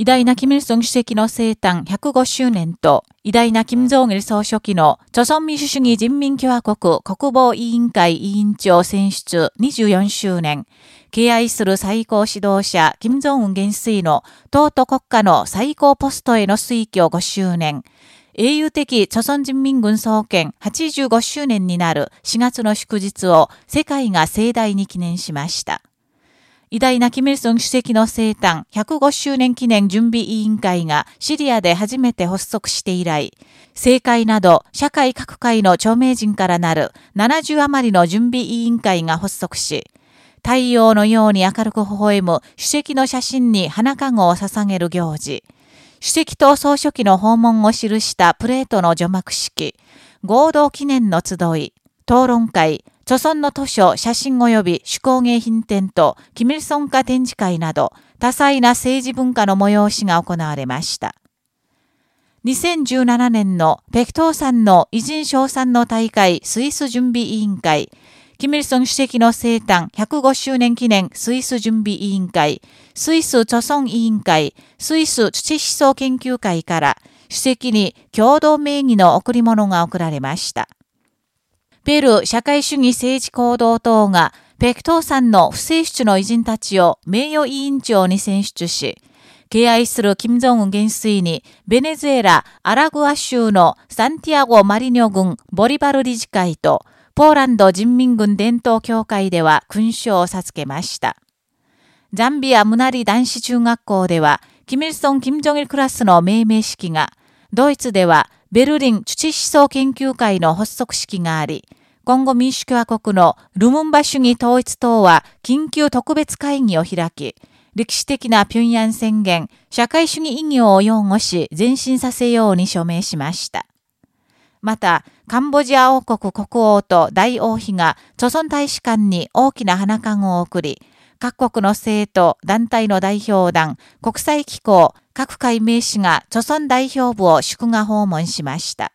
偉大なキム・イルソン主席の生誕105周年と、偉大な金正義総書記の、朝鮮民主主義人民共和国国防委員会委員長選出24周年、敬愛する最高指導者、金正恩元帥の、党と国家の最高ポストへの推挙5周年、英雄的朝鮮人民軍創建85周年になる4月の祝日を世界が盛大に記念しました。偉大なキム・ルソン主席の生誕105周年記念準備委員会がシリアで初めて発足して以来、政界など社会各界の著名人からなる70余りの準備委員会が発足し、太陽のように明るく微笑む主席の写真に花籠を捧げる行事、主席と総書記の訪問を記したプレートの除幕式、合同記念の集い、討論会、著村の図書、写真及び手工芸品展と、キミルソン化展示会など、多彩な政治文化の催しが行われました。2017年の北東山の偉人賞賛の大会スイス準備委員会、キミルソン主席の生誕105周年記念スイス準備委員会、スイス著村委員会、スイス土思想研究会から主席に共同名義の贈り物が贈られました。ペルー社会主義政治行動党が、ペクトーさんの不正出の偉人たちを名誉委員長に選出し、敬愛する金正恩元帥に、ベネズエラ・アラグア州のサンティアゴ・マリニョ軍ボリバル理事会と、ポーランド人民軍伝統協会では勲章を授けました。ザンビア・ムナリ男子中学校では、キミルソン・キム・ジョギルクラスの命名式が、ドイツではベルリン土思想研究会の発足式があり、今後民主共和国のルムンバ主義統一党は緊急特別会議を開き、歴史的な平壌宣言、社会主義意義を擁護し前進させように署名しました。また、カンボジア王国国王と大王妃が、著村大使館に大きな花冠を送り、各国の政党、団体の代表団、国際機構、各会名士が、著村代表部を祝賀訪問しました。